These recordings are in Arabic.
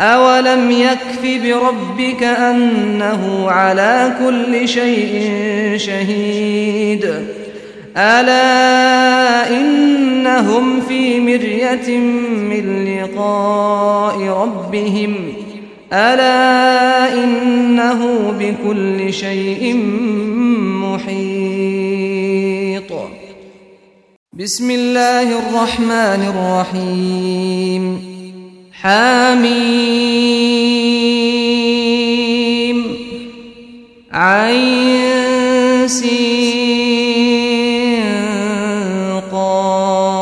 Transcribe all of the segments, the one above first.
أولم يكف بربك أنه على كل شيء شهيد ألا إنهم في مرية من لقاء ربهم ألا إنه بكل شيء محيط بسم الله الرحمن الرحيم حميم. عین قاف.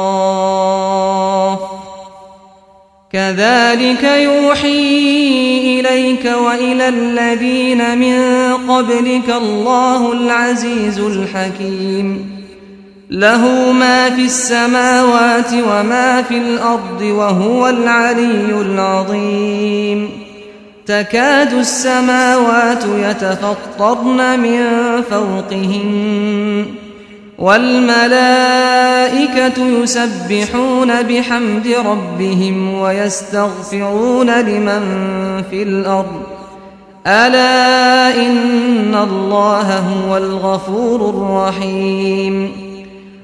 كذلك يوحي إليك وإلى الذين من قبلك الله العزيز الحكيم. له ما في السماوات وما في الأرض وهو العلي العظيم. تكاد السماوات يتفطرن من فوقهم والملائكة يسبحون بحمد ربهم ويستغفرون لمن في الأرض. ألا إن الله هو الغفور الرحيم.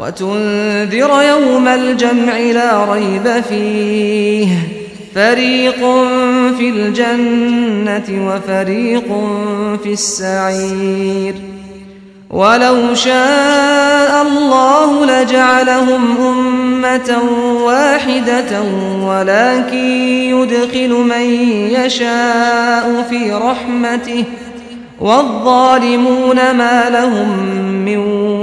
وتنذر يوم الجمع لا ريب فيه. فريق في الجنة وفريق في السعير. ولو شاء الله لجعلهم أمة واحدة ولكن يدخل من يشاء في رحمته. والظالمون ما لهم من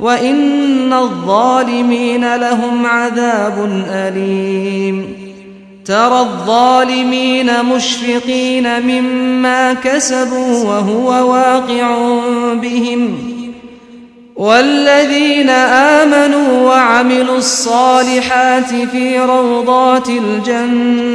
وَإِنَّ الظَّالِمِينَ لَهُمْ عَذَابٌ أَلِيمٌ ترى الظالمين مشفقين مما كسبوا وهو واقع بهم والذين آمنوا وعملوا الصالحات في روضات الجنات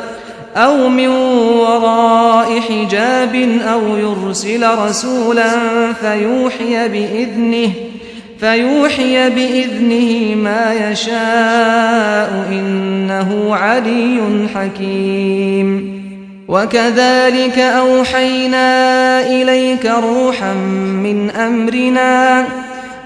أو من وراء حجاب أو يرسل رسولا فيوحي بإذنه فيوحي بإذنه ما يشاء إنه علي حكيم. وكذلك أوحينا إليك روحا من أمرنا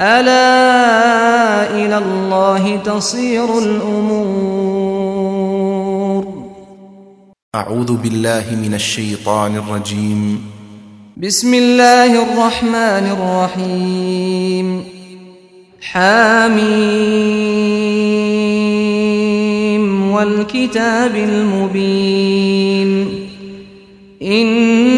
ألا إلى الله تصير الأمور. أعوذ بالله من الشيطان الرجيم. بسم الله الرحمن الرحيم. حاميم والكتاب المبين. إن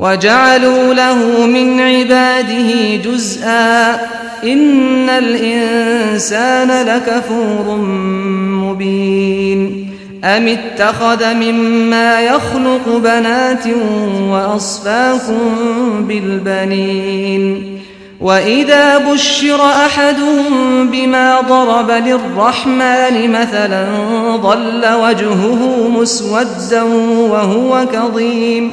وجعلوا له من عباده جزءا إن الإنسان لكفور مبين أم اتخذ مما يخلق بنات وأصفاكم بالبنين وإذا بشر أحدهم بما ضرب للرحمن مثلا ضل وجهه مسودا وهو كظيم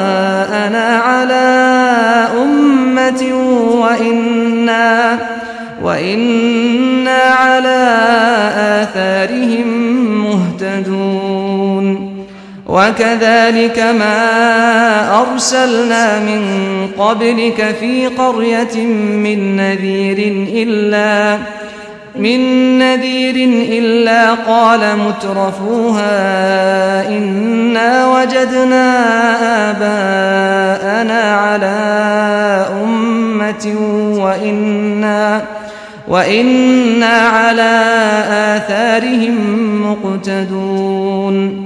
وكذلك ما أرسلنا من قبلك في قرية من نذير إلا من نذير إلا قال مترفوها إنا وجدنا آباءنا على أمة وإنا وإنا على آثارهم مقتدون